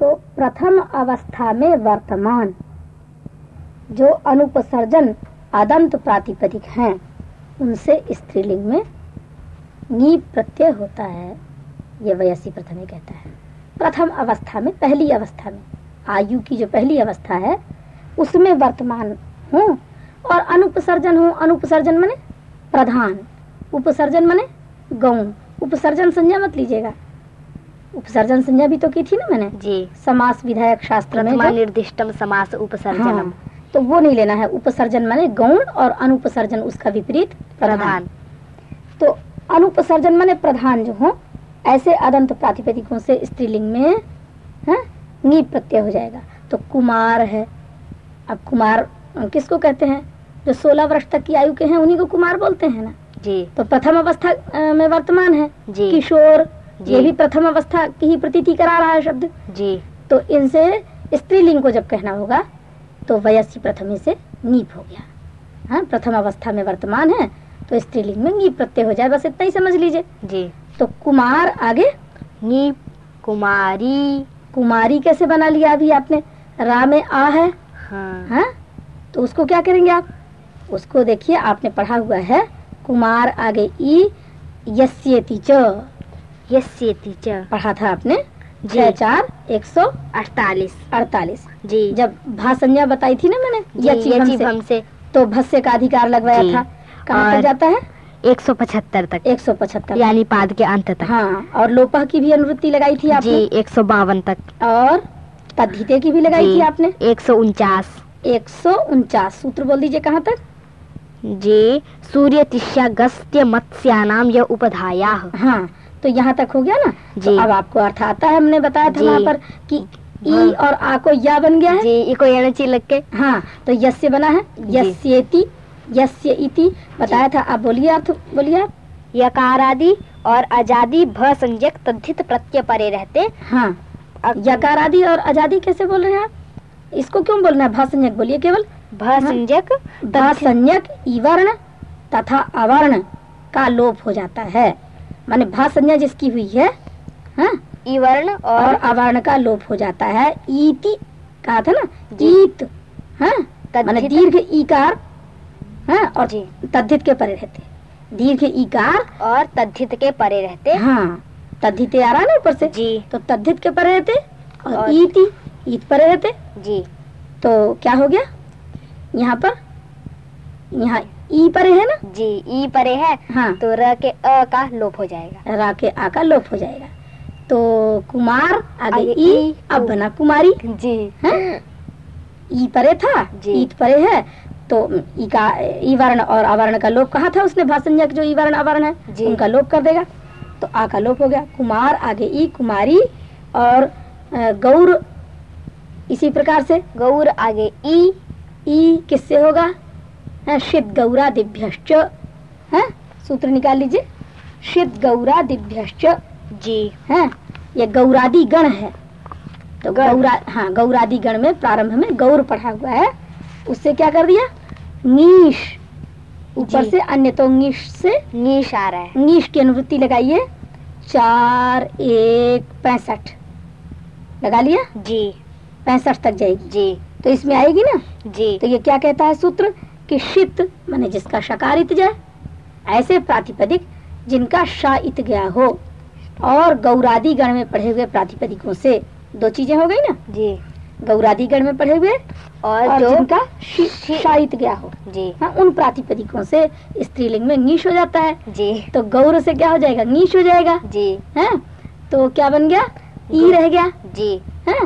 तो प्रथम अवस्था में वर्तमान। जो अनुपसर्जन अदंत प्रातिपदिक हैं, उनसे स्त्रीलिंग में नी प्रत्यय होता है, ये वयसी प्रथम कहता है। प्रथम अवस्था में, पहली अवस्था में, आयु की जो पहली अवस्था है, उसमें वर्तमान हूँ और अनुपसर्जन हूँ। अनुपसर्जन मने प्रधान, उपसर्जन मने गौण। उपसर्जन संज्ञा मत लीजिएगा। उपसर्जन संज्ञा भी तो की थी ना मैंने? जी। समास विधायक शास्त्र में निर्दिष्टम समास उपसर्जनम। हाँ, तो वो नहीं लेना है। उपसर्जन माने गौण और अनुपसर्जन उसका विपरीत प्रधान। तो अनुपसर्जन माने प्रधान जो हो ऐसे अदंत प्रातिपदिकों से स्त्रीलिंग में है नी प्रत्यय हो जाएगा। तो कुमार है। अब कुमार किसको कहते हैं? जो 16 वर्ष तक की आयु के हैं उन्हीं को कुमार बोलते हैं ना? जी। तो प्रथम अवस्था में वर्तमान है। जी। किशोर। ये भी प्रथम अवस्था की ही प्रतीति करा रहा है शब्द। जी। तो इनसे स्त्रीलिंग को जब कहना होगा तो वयस्सी प्रथम से नीप हो गया। हाँ प्रथम अवस्था में वर्तमान है तो स्त्रीलिंग में नीप प्रत्यय हो जाए बस इतना ही समझ लीजिए। जी। तो कुमार आगे? नीप कुमारी। कुमारी कैसे बना लिया अभी आपने? रा में आ है। हाँ। हाँ? तो उसको क्या करेंगे आप? उसको देखिए आपने पढ़ा हुआ है कुमार आगे ई यस्येति च। यस्येति च पढ़ा था आपने। छह चार एक सौ अड़तालीस। अड़तालीस। जी। जब भाषंज्ञा बताई थी ना मैंने जी यचिभम ये से, हमसे। तो भस्य का अधिकार लगवाया था। कहाँ तक जाता है? एक सौ पचहत्तर तक। एक सौ पचहत्तर यानी पाद के अंत तक। हाँ और लोपह की भी अनुवृत्ति लगाई थी जी आपने एक सौ बावन तक। और तद्धिते की भी लगाई थी आपने? एक सौ उनचास। एक सौ उनचास। सूत्र बोल दीजिए कहाँ तक? जी सूर्य तिष्या गस्त्य मत्स्यानाम यह उपधाया। हाँ तो यहाँ तक हो गया ना? जी। तो अब आपको अर्थ आता है हमने बताया था। वहाँ पर कि ई हाँ। और आ को या बन गया है। जी लग के। हाँ तो यस्य बना है। यस्येति यस्य इति बताया था आप बोलिए अर्थ बोलिए आप। यकारादि और अजादि भ संज्ञक तद्धित प्रत्यय परे रहते। हाँ यकार आदि और आज़ादी कैसे बोल रहे हैं आप? इसको क्यों बोलना है? भाषण्यक बोलिए केवल। भ संज्ञक भाषण्यक इवर्ण तथा अवर्ण का लोप हो जाता है। माने संज्ञा जिसकी हुई है हाँ? इवर्ण और और अवर्ण का लोप हो जाता है। ईति कहा था ना। ईत हाँ? माने दीर्घ ईकार हाँ? और तद्धित के परे रहते। दीर्घ इकार और तद्धित के परे रहते। हाँ तद्धित आ रहा ना ऊपर से? जी। तो तद्धित के परे रहते और और- ईति ईत परे रहते। जी। तो क्या हो गया? यहाँ पर यहाँ ई परे है ना? जी ई परे है हाँ। तो र के अ का लोप हो जाएगा। रा के आ का लोप हो जाएगा। तो कुमार आगे आगे ई अब बना कुमारी। जी। हैं? ई परे था? जी। ईत परे है? तो ई का ई वर्ण और अवर्ण का लोप कहा था उसने? भाषण्यक जो ई वर्ण अवर्ण है उनका लोप कर देगा। तो आ का लोप हो गया। कुमार आगे ई कुमारी और गौर इसी प्रकार से। गौर आगे ई। ई किससे होगा? शिद गौरा दिभ्यश्च है? सूत्र निकाल लीजिए। शिद गौरा दिभ्यश्च जी। है? ये गौरादि गण है। तो गौरा हाँ गौरादि गण में प्रारंभ में गौर पढ़ा हुआ है। उससे क्या कर दिया? नीश। ऊपर से अन्य तो नीश से नीश आ रहा है। नीश की अनुवृत्ति लगाइए। चार एक पैंसठ। लगा लिया? जी। पैंसठ तक जाएगी। जी। तो इसमें आएगी ना? जी। तो ये क्या कहता है सूत्र? कि शित माने जिसका शकारित जाए ऐसे प्रातिपदिक जिनका शाइत गया हो। और गौरादि गण में पढ़े हुए प्रातिपदिकों से दो चीज़ें हो गई ना? जी। गौरादि गण में पढ़े हुए और, और जो जिनका शाइत गया हो। जी। हाँ उन प्रातिपदिकों से स्त्रीलिंग में नीश हो जाता है। जी। तो गौर से क्या हो जाएगा? नीश हो जाएगा। जी। है तो क्या बन गया? ई रह गया। जी। है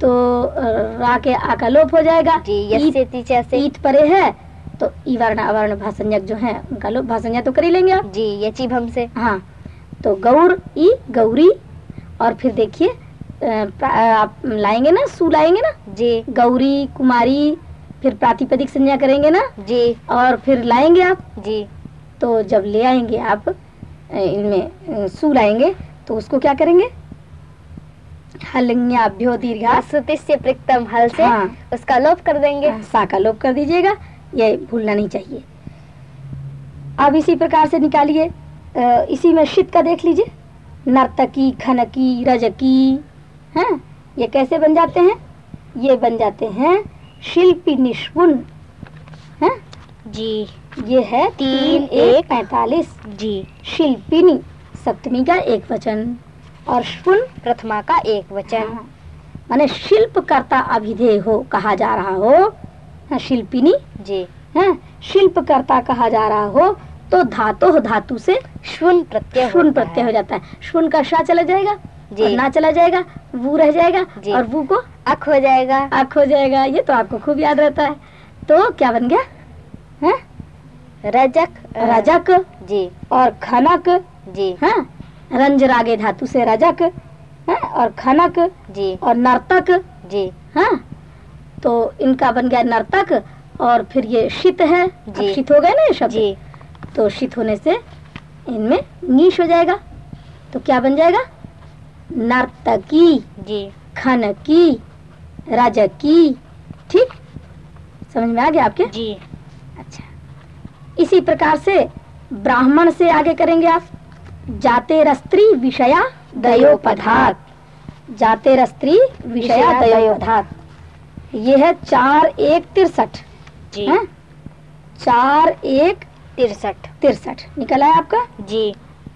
तो अ, रा के आका लोप हो जाएगा। जी ईत परे है तो ई वर्ण अवर्ण भाषण्यक जो है उनका लोग भाषण्य तो कर ही लेंगे आप। जी यची भम से हाँ तो गौर ई गौरी और फिर देखिए आप लाएँगे ना सु लाएँगे ना? जी। गौरी कुमारी फिर प्रातिपदिक संज्ञा करेंगे ना? जी। और फिर लाएँगे आप? जी। तो जब ले आएँगे आप इनमें सु लाएँगे तो उसको क्या करेंगे? हलिंग्याभ्यो दीर्घा सुति से प्रिक्तम हल से हाँ। उसका लोप कर देंगे। सा का लोप कर दीजिएगा। ये भूलना नहीं चाहिए। अब इसी प्रकार से निकालिए। इसी में शीत का देख लीजिए। नर्तकी खनकी रजकी हैं? ये कैसे बन जाते हैं? ये बन जाते हैं शिल्पी निष्पुण। है? जी। ये है तीन, एक। पैतालीस। जी। शिल्पिनी सप्तमी का एक वचन और शुन प्रथमा का एक वचन। हाँ, माने शिल्पकर्ता अभिधेय हो कहा जा रहा हाँ, शिल्पिनी? जी। है शिल्पकर्ता कहा जा रहा हो तो धातु धातु से शुन प्रत्यय शुन प्रत्यय हो जाता है। शुन का शा चला जाएगा जी। ना चला जाएगा वो रह जाएगा। और वो को अख हो जाएगा। आख हो जाएगा ये तो आपको खूब याद रहता है। तो क्या बन गया? है? रजक रजक। जी। और खनक। जी। है? रंज रागे धातु से रजक। है? और खनक। जी। और नर्तक। जी। हाँ? तो इनका बन गया नर्तक और फिर ये शीत है। शित हो गए ना ये शब्द? तो शीत होने से इनमें नीश हो जाएगा। तो क्या बन जाएगा? नर्तकी जी। खनकी राजकी। ठीक? समझ में आ गया आपके? जी। अच्छा। इसी प्रकार से ब्राह्मण से आगे करेंगे आप। जाते रस्त्री विषया दयोपधात। जाते रस्त्री विषया विषया दयोपधात। ये है चार एक तिरसठ। जी। है? चार एक तिरसठ। तिरसठ। निकला है आपका? जी।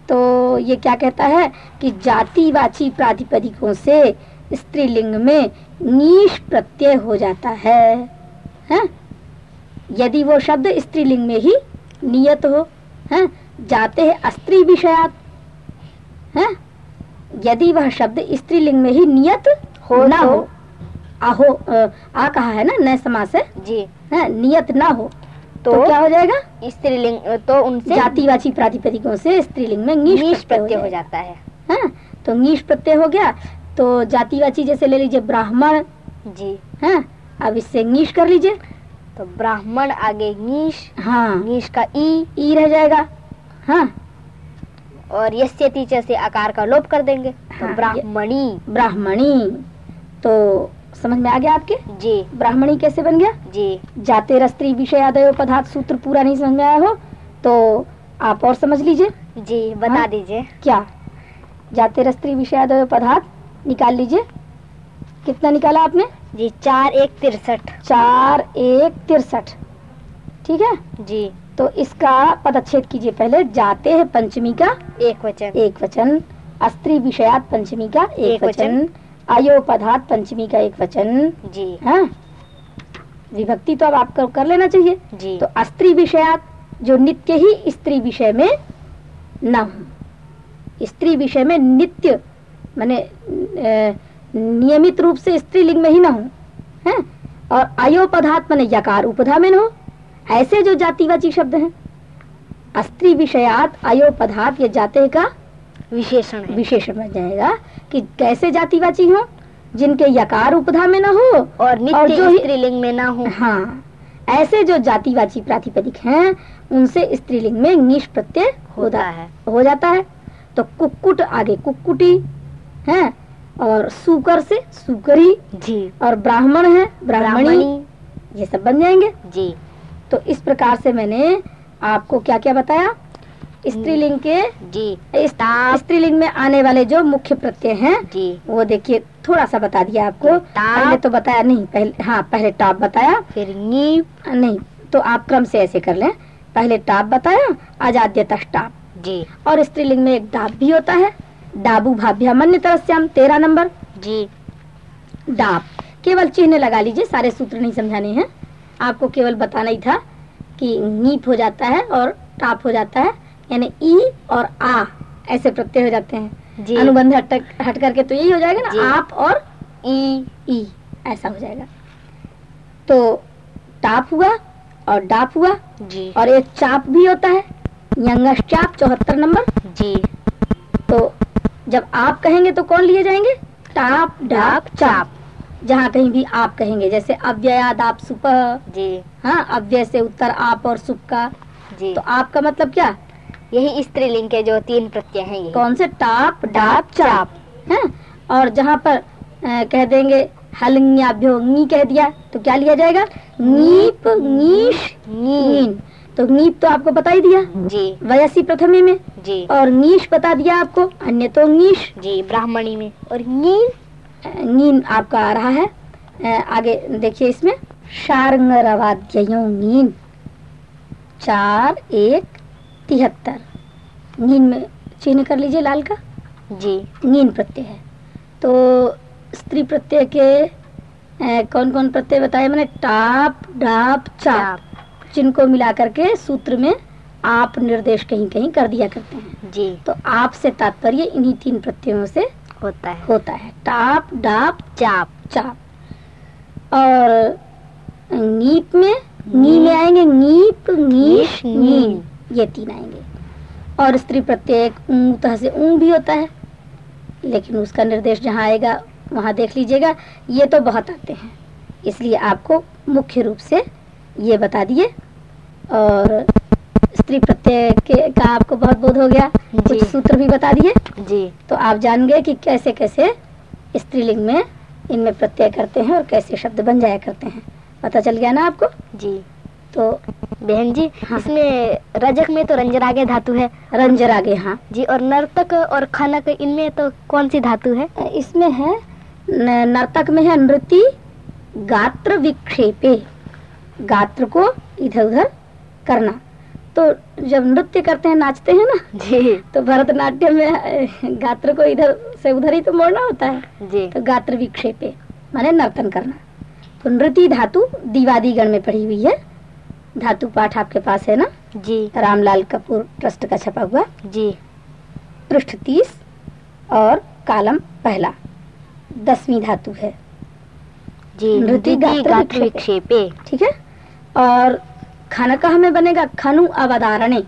तो ये क्या कहता है कि जातिवाची प्रातिपदिकों से स्त्रीलिंग में नीश प्रत्यय हो जाता है। हैं? यदि वो शब्द स्त्रीलिंग में ही नियत हो है? जाते हैं अस्त्री विषयात। है? यदि वह शब्द स्त्रीलिंग में ही नियत हो ना तो? हो आहो आ कहा है ना नए समाज से? जी। है नियत ना हो तो, तो क्या हो जाएगा? स्त्रीलिंग तो उनसे जातिवाची प्रातिपदिकों से स्त्रीलिंग में नीश प्रत्यय हो जाता है। हाँ तो नीश प्रत्यय हो गया तो जातिवाची जैसे ले लीजिए ब्राह्मण। जी। हाँ अब इससे नीश कर लीजिए। तो ब्राह्मण आगे नीश हाँ। नीश का ई। ई रह जाएगा। हाँ। और यस्य टीचर से आकार का लोप कर देंगे तो हाँ, ब्राह्मणी। ब्राह्मणी तो समझ में आ गया आपके? जी। ब्राह्मणी कैसे बन गया? जी। जाते रस्त्री विषयादय पदार्थ सूत्र पूरा नहीं समझ में आया हो तो आप और समझ लीजिए। जी बता हाँ? दीजिए। क्या? जाते रस्त्री विषयादय पदार्थ निकाल लीजिए। कितना निकाला आपने? जी चार एक तिरसठ। चार एक तिरसठ। ठीक है? जी। तो इसका पदच्छेद कीजिए पहले। जाते हैं पंचमी का एक वचन। एक वचन। अस्त्री विषयात पंचमी का एक, एक वचन। वचन। आयोपधात पंचमी का एक वचन। जी। हाँ? विभक्ति तो अब आपको कर लेना चाहिए। जी। तो अस्त्री विषयात जो नित्य ही स्त्री विषय में न हो स्त्री विषय में नित्य माने नियमित रूप से स्त्रीलिंग में ही न हो। है? और आयोपधात माने यकार उपधा में न हो। ऐसे जो जातिवाची शब्द हैं अस्त्री विषयात आयोपधात ये जाते का विशेषण विशेषण बन जाएगा। कि कैसे जातिवाची हो जिनके यकार उपधा में न हो और और नित्य जो स्त्रीलिंग में ना हो। हाँ ऐसे जो जातिवाची प्रातिपदिक हैं उनसे स्त्रीलिंग में नीश प्रत्यय होता है। हो जाता है। तो कुक्कुट आगे कुक्कुटी है और सुकर से सुकरी जी। और ब्राह्मण है ब्राह्मणी ब्राह्मणी। ये सब बन जाएँगे। जी। तो इस प्रकार से मैंने आपको क्या क्या बताया? स्त्रीलिंग के जी। स्त्रीलिंग में आने वाले जो मुख्य प्रत्यय हैं जी। वो देखिए थोड़ा सा बता दिया आपको। पहले तो बताया नहीं पहले हाँ पहले टॉप बताया। फिर नीप। नहीं तो आप क्रम से ऐसे कर लें। पहले टाप बताया आजाद्य टाप। जी। और स्त्रीलिंग में एक डाप भी होता है। डाबू भाभ्यामन्य तरस्याम तेरह नंबर। जी। डाब केवल चिन्ह लगा लीजिए सारे सूत्र नहीं समझाने हैं। आपको केवल बताना ही था कि नीप हो जाता है और टाप हो जाता है। यानी ई और आ ऐसे प्रत्यय हो जाते हैं। जी। अनुबंध हट हट करके तो यही हो जाएगा ना आप और ई ई ऐसा हो जाएगा। तो टाप हुआ और डाप हुआ जी। और एक चाप भी होता है यंगस चाप चौहत्तर नंबर। जी। तो जब आप कहेंगे तो कौन लिए जाएँगे? टाप डाप चाप। जहाँ कहीं भी आप कहेंगे जैसे अव्ययाद आप सुपह जी। हाँ अव्यय से उत्तर आप और सुप का। जी। तो आपका मतलब क्या? यही स्त्रीलिंग के जो तीन प्रत्यय हैं यही। कौन से टाप डाप चाप है? और जहाँ पर अ, कह देंगे हलंग्याभ्यो नी कह दिया तो क्या लिया जाएगा? नीप नीश नीन। तो नीप तो आपको बता ही दिया। जी। वयसी प्रथमे में। जी। और नीश बता दिया आपको अन्य तो नीश। जी ब्राह्मणी में। और नीन? नीन आपका आ रहा है। आगे देखिए इसमें। शारंगरवाद्ययों नीन। चार एक तिहत्तर। नीन में चिन्ह कर लीजिए लाल का? जी। नीन प्रत्यय है। तो स्त्री प्रत्यय के कौन कौन प्रत्यय बताए मैंने? टाप डाप चाप। जिनको मिला करके सूत्र में आप निर्देश कहीं कहीं कर दिया करते हैं। जी। तो आप से तात्पर्य इन्हीं तीन प्रत्ययों से होता है। होता है। टाप डाप चाप। चाप। और नीप में नी में आएँगे नीप नीश नीश, नीन ये तीन आएँगे। और स्त्री प्रत्येक ऊं तरह से ऊं भी होता है लेकिन उसका निर्देश जहाँ आएगा वहाँ देख लीजिएगा ये तो बहुत आते हैं। इसलिए आपको मुख्य रूप से ये बता दिए। और स्त्री प्रत्यय के का आपको बहुत बोध हो गया कुछ। सूत्र भी बता दिए। जी। तो आप जान गए कि कैसे कैसे स्त्रीलिंग में इनमें प्रत्यय करते हैं और कैसे शब्द बन जाया करते हैं। पता चल गया ना आपको? जी। तो बहन जी हाँ। इसमें रजक में तो रंजरागे धातु है। रंजरागे हाँ। जी और नर्तक और खनक इनमें तो कौन सी धातु है? इसमें है नर्तक में है नृति गात्र विक्षेपे। गात्र को इधर उधर करना। तो जब नृत्य करते हैं नाचते हैं ना जी। तो भरतनाट्यम में गात्र को इधर से उधर ही तो मोड़ना होता है। जी। तो गात्र विक्षेपे माने नर्तन करना। तो नृति धातु दिवादी गण में पड़ी हुई है। धातु पाठ आपके पास है ना? जी। रामलाल कपूर ट्रस्ट का छपा हुआ। जी। पृष्ठ तीस और कालम पहला। दसवीं धातु है। जी गात्र गात्र विक्षेपे। ठीक है? और खाना का हमें बनेगा? खनु अवधारणे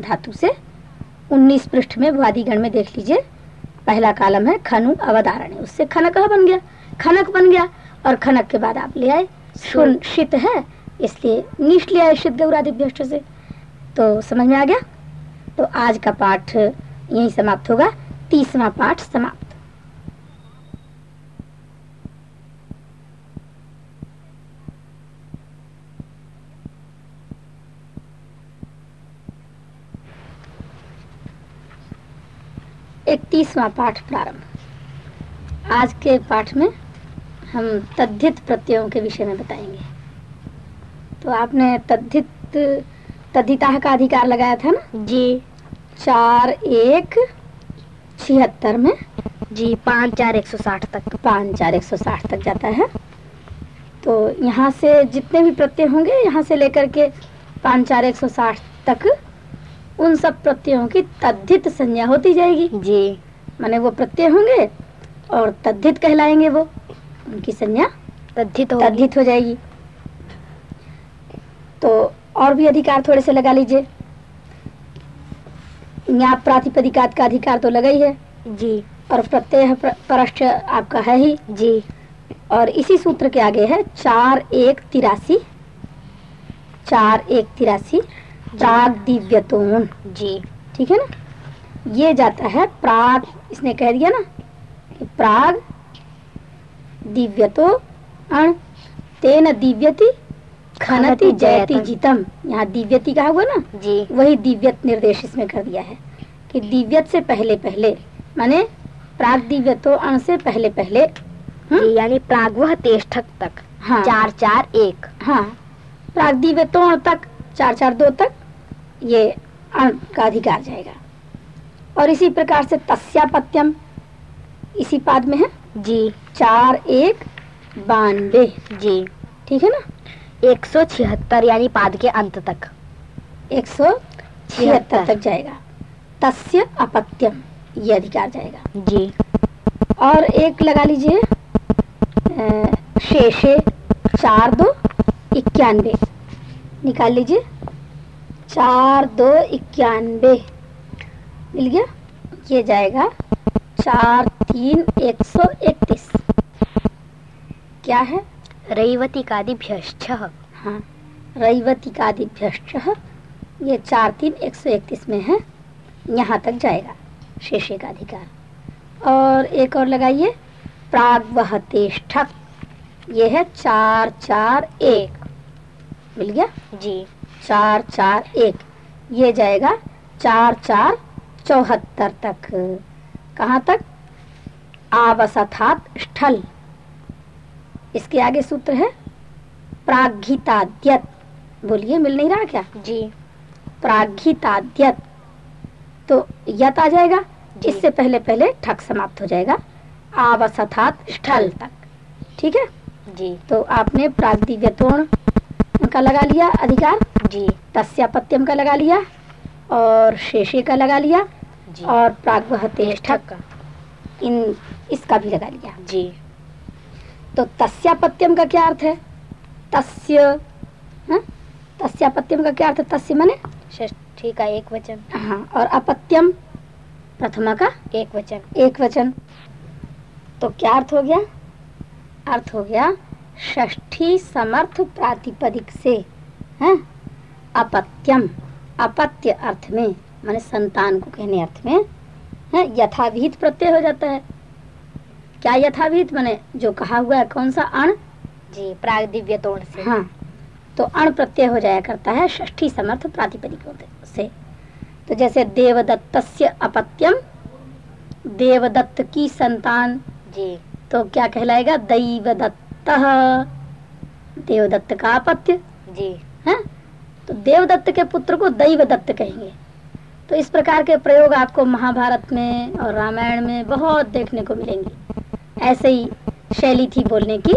धातु से। 19 पृष्ठ में वादीगण में देख लीजिए। पहला कालम है खनु अवधारणे। उससे खनक बन गया? खनक बन गया। और खनक के बाद आप ले आए। शुन शित है? इसलिए निश ले आए शित गौरादिभ्यष्ट से। तो समझ में आ गया? तो आज का पाठ यही समाप्त होगा। तीसवा पाठ समाप्त। इकतीसवां पाठ प्रारंभ। आज के पाठ में हम तद्धित प्रत्ययों के विषय में बताएँगे। तो आपने तद्धित तद्धिता का अधिकार लगाया था ना? जी। चार एक छिहत्तर में? जी पाँच चार एक सौ साठ तक। पाँच चार एक सौ साठ तक जाता है। तो यहाँ से जितने भी प्रत्यय होंगे यहाँ से लेकर के पाँच चार एक सौ साठ तक उन सब प्रत्ययों की तद्धित संज्ञा होती जाएगी। जी। माने वो प्रत्यय होंगे और तद्धित कहलाएँगे वो। उनकी संज्ञा तद्धित होगी। तद्धित हो जाएगी। तो और भी अधिकार थोड़े से लगा लीजिए। यहाँ प्रातिपदिकात का अधिकार तो लगा ही है। जी। और प्रत्यय प्र- आपका है ही। जी। और इसी सूत्र के आगे है चार एक तिरासी। चार एक तिरासी प्राग दिव्यतोन। जी। ठीक है ना? ये जाता है प्राग इसने कह दिया ना कि प्राग दिव्यतो अण तेन दिव्यति खनति जयति जितम। यहाँ दिव्यति कहा हुआ ना? जी। वही दिव्यत निर्देश इसमें कर दिया है कि दिव्यत से पहले पहले माने प्राग दिव्यतो अण से पहले पहले हम्म? यानी प्रागवह तेष्ठक तक। हाँ। चार चार एक। हाँ। प्राग दिव्यतो अण तक चार चार दो तक ये अण का अधिकार जाएगा। और इसी प्रकार से तस्यापत्यम इसी पाद में है? जी। चार एक बानवे। जी। ठीक है ना? एक सौ छिहत्तर यानी पाद के अंत तक। एक सौ छिहत्तर तक जाएगा। तस्य अपत्यम ये अधिकार जाएगा। जी। और एक लगा लीजिए शेषे चार दो इक्यानवे। निकाल लीजिए। चार दो इक्यानवे। मिल गया? ये जाएगा चार तीन एक सौ इकतीस। क्या है? रैवती कादिभ्यश्च हाँ रैवतिकादिभ्यश्च ये चार तीन एक सौ इकतीस में है यहाँ तक जाएगा शेषे का अधिकार और एक और लगाइए प्रागवहतेष्ठक ये है चार चार एक। मिल गया? जी। चार चार एक ये जाएगा चार चार चौहत्तर तक। कहाँ तक? आवसथात स्थल। इसके आगे सूत्र है प्राघिताद्यत बोलिए मिल नहीं रहा क्या? जी। प्राघिताद्यत तो यत आ जाएगा। इससे पहले पहले ठक समाप्त हो जाएगा। आवसथात स्थल तक ठीक है? जी। तो आपने प्रागदिव्यतोण का लगा लिया अधिकार। जी। तस्यापत्यम का लगा लिया और शेषे का लगा लिया जी। और प्रागवहते ठक का। इन इसका भी लगा लिया। जी। तो तस्यापत्यम का क्या अर्थ है? तस्य हाँ? तस्यापत्यम का क्या अर्थ है? तस्य माने? षष्ठी का एक वचन। हाँ और अपत्यम प्रथमा का? एक वचन। एक वचन। तो क्या अर्थ हो गया? अर्थ हो गया षष्ठी समर्थ प्रातिपदिक से है? अपत्यम। अपत्य अर्थ में माने संतान को कहने अर्थ में है? यथाविहित प्रत्यय हो जाता है। क्या यथाविहित माने जो कहा हुआ है कौन सा अण? जी प्राग दिव्य तोड़ से। हाँ तो अण प्रत्यय हो जाया करता है षष्ठी समर्थ प्रातिपदिक से। तो जैसे देवदत्तस्य अपत्यम देवदत्त की संतान। जी। तो क्या कहलाएगा? दैवदत्त। देवदत्त का अपत्य। जी। है तो देवदत्त के पुत्र को दैवदत्त कहेंगे। तो इस प्रकार के प्रयोग आपको महाभारत में और रामायण में बहुत देखने को मिलेंगे। ऐसे ही शैली थी बोलने की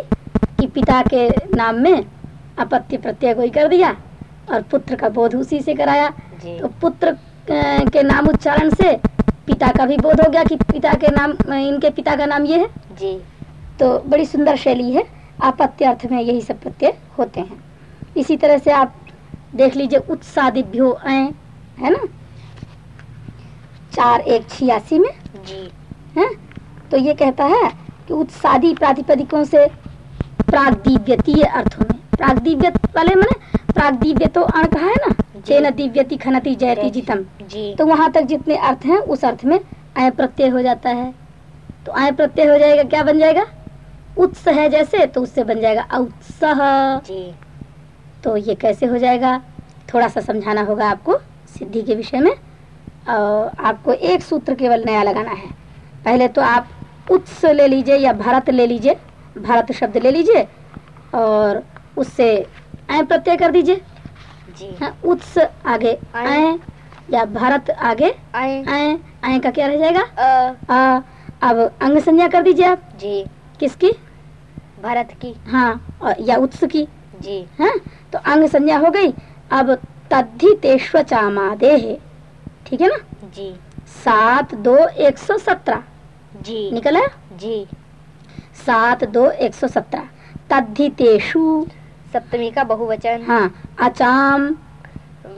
कि पिता के नाम में अपत्य प्रत्यय कोई कर दिया और पुत्र का बोध उसी से कराया। तो पुत्र के नाम उच्चारण से पिता का भी बोध हो गया कि पिता के नाम इनके पिता का नाम ये है। जी। तो बड़ी सुंदर शैली है आपत्य अर्थ में यही सब प्रत्यय होते हैं। इसी तरह से आप देख लीजिए उत्सादिभ्यो अय है ना? चार एक छियासी में। जी। है? तो ये कहता है कि उत्सादी प्रातिपदिकों से प्रागदिव्यतीय अर्थों में प्रागदिव्य वाले मैंने प्रागदिव्य तो अण कहा है ना? चेन दिव्यति खनति जयति जितम। जी। तो वहाँ तक जितने अर्थ हैं उस अर्थ में अय प्रत्यय हो जाता है। तो अय प्रत्यय हो जाएगा क्या बन जाएगा? उत्स है जैसे तो उससे बन जाएगा औत्सह। तो ये कैसे हो जाएगा? थोड़ा सा समझाना होगा आपको सिद्धि के विषय में। और आपको एक सूत्र केवल नया लगाना है। पहले तो आप उत्स ले लीजिए या भारत ले लीजिए भारत शब्द ले लीजिए और उससे अय प्रत्यय कर दीजिए। हाँ, उत्स आगे। अय या भारत आगे अय अय का क्या रह जाएगा? अ। आ, अब अंग संज्ञा कर दीजिए आप। जी। किसकी? भरत की। हाँ और या उत्स की। जी। है तो अंग संज्ञा हो गई। अब तद्धि तेष्व चामादे है ठीक है ना? जी। सात दो एक सौ सत्रह। जी। निकल जी। सात दो एक सौ सत्रह। तद्धि तेषु सप्तमी का बहुवचन। हाँ अचाम।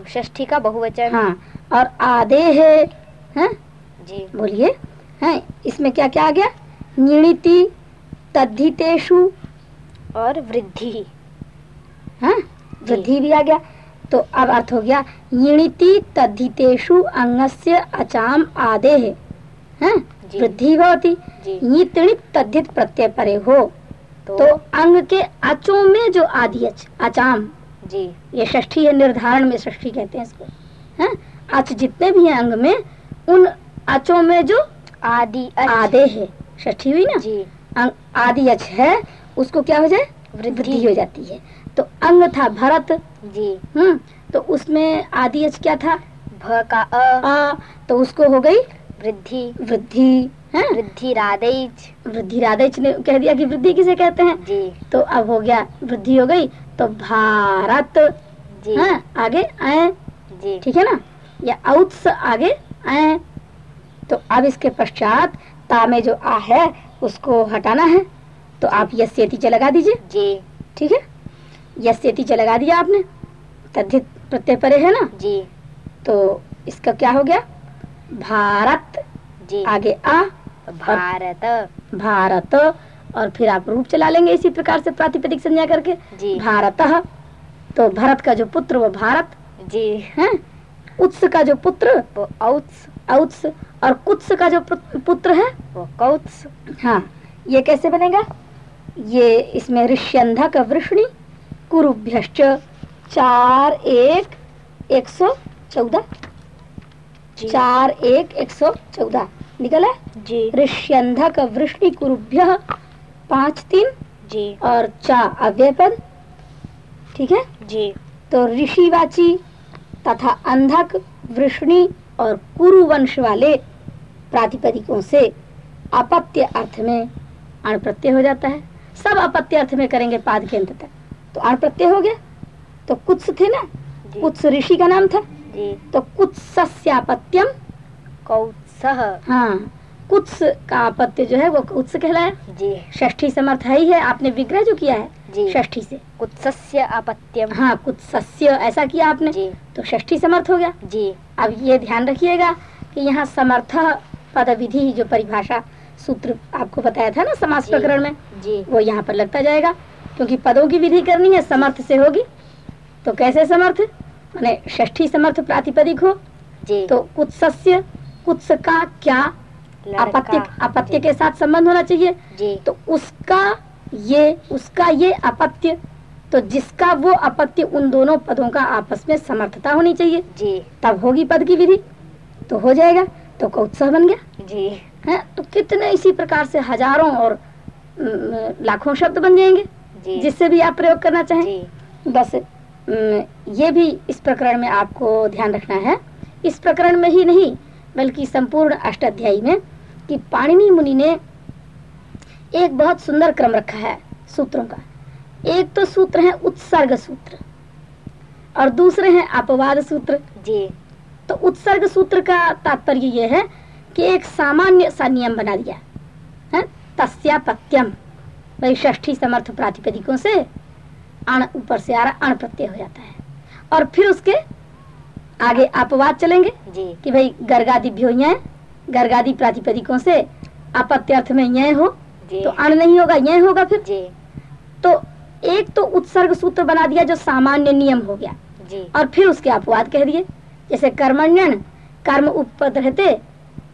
षष्ठी का बहुवचन। हाँ और आधे है हैं? जी। बोलिए हैं? इसमें क्या क्या आ गया? निणिति तद्धितेषु। और वृद्धि। हाँ वृद्धि भी आ गया। तो अब अर्थ हो गया यिणिति तद्धितेषु अंगस्य अचाम आदे है हैं। वृद्धि होती। जी। यितणित तद्धित प्रत्यय परे हो। तो, तो अंग के अचो में जो आदि अच अचाम जी। ये षष्ठी है निर्धारण में षष्ठी कहते हैं इसको। हैं? अच जितने भी हैं अंग में उन अचो में जो आदि। आदे है। षष्ठी हुई ना? जी। आदि अच है उसको क्या हो जाए? वृद्धि। हो जाती है। तो अंग था भरत। जी। हम्म तो उसमें आदि अच क्या था? भ का अ। आ तो उसको हो गई वृद्धि। वृद्धि है? वृद्धि राधेज। वृद्धि राधेच ने कह दिया कि वृद्धि किसे कहते हैं? जी। तो अब हो गया वृद्धि हो गई तो भारत। जी। है आगे आए। जी। ठीक है ना? या औत्स आगे आए। तो अब इसके पश्चात ता में जो आ है उसको हटाना है। तो आप यस्यति च लगा दीजिए। जी। ठीक है? यस्यति च लगा दिया आपने। तद्धित प्रत्यय परे है ना? जी। तो इसका क्या हो गया? भारत जी। आगे आ भारत। भारत और फिर आप रूप चला लेंगे इसी प्रकार से प्रातिपदिक संज्ञा करके। जी। भारत तो भरत का जो पुत्र वो भारत। जी। है? उत्स का जो पुत्र। वो औत्स। औत्स। और कुत्स का जो पुत्र है? वो कौत्स। हाँ ये कैसे बनेगा? ये इसमें ऋष्यंधक वृष्णि कुरुभ्यश्च चार एक एक सौ चौदह। चार एक एक सौ चौदह। निकला? जी। ऋष्यंधक वृष्णि कुरुभ्य पाँच तीन जी। और चा अव्यय पद ठीक है? जी। तो ऋषिवाची तथा अंधक वृष्णि और कुरु वंश वाले प्रातिपदिकों से अपत्य अर्थ में अण प्रत्यय हो जाता है। सब अपत्य अर्थ में करेंगे पाद के अंत तक। तो अण प्रत्यय हो गया? तो कुछ थे ना? कुछ ऋषि का नाम था। जी। तो कुत्स्यापत्यम कौत्सह। हाँ कुत्स का अपत्य जो है वो कुत्स कहलाया जी। षष्ठी समर्थ है ही है आपने विग्रह जो किया है जी। षष्ठी से। कुत्सस्य अपत्यम हाँ कुत्सस्य ऐसा किया आपने जी। तो षष्ठी समर्थ हो गया। जी। अब ये ध्यान रखिएगा कि यहाँ समर्थ पद विधि जो परिभाषा सूत्र आपको बताया था ना समास जी। प्रकरण में जी। वो यहाँ पर लगता जाएगा क्योंकि पदों की विधि करनी है समर्थ से होगी तो कैसे समर्थ? माने षष्ठी समर्थ प्रातिपदिक हो। जी। तो कुत्सस्य कुत्स का क्या लड़का, अपत्य अपत्य के साथ संबंध होना चाहिए। जी। तो उसका ये उसका ये अपत्य तो जिसका वो अपत्य उन दोनों पदों का आपस में समर्थता होनी चाहिए। जी। तब होगी पद की विधि। तो हो जाएगा। तो कौत्सव बन गया। जी। है? तो कितने इसी प्रकार से हज़ारों और लाखों शब्द बन जाएँगे। जी। जिससे भी आप प्रयोग करना चाहें। बस ये भी इस प्रकरण में आपको ध्यान रखना है। इस प्रकरण में ही नहीं बल्कि संपूर्ण अष्टाध्यायी में कि पाणिनि मुनि ने एक बहुत सुंदर क्रम रखा है सूत्रों का। एक तो सूत्र है उत्सर्ग सूत्र और दूसरे हैं अपवाद सूत्र। जी। तो उत्सर्ग सूत्र का तात्पर्य ये है कि एक सामान्य सा नियम बना दिया है तस्यापत्यम भाई षष्ठी समर्थ प्रातिपदिकों से अण ऊपर से आ रहा अण प्रत्यय हो जाता है। और फिर उसके आगे अपवाद चलेंगे जी। कि भाई गर्गादिभ्यो य गर्गादि प्रातिपदिकों से अपत्य अर्थ में य हो तो अण नहीं होगा य होगा फिर? जी। तो एक तो उत्सर्ग सूत्र बना दिया जो सामान्य नियम हो गया। जी। और फिर उसके अपवाद कह दिए। जैसे कर्मण्यन कर्म उपपद रहते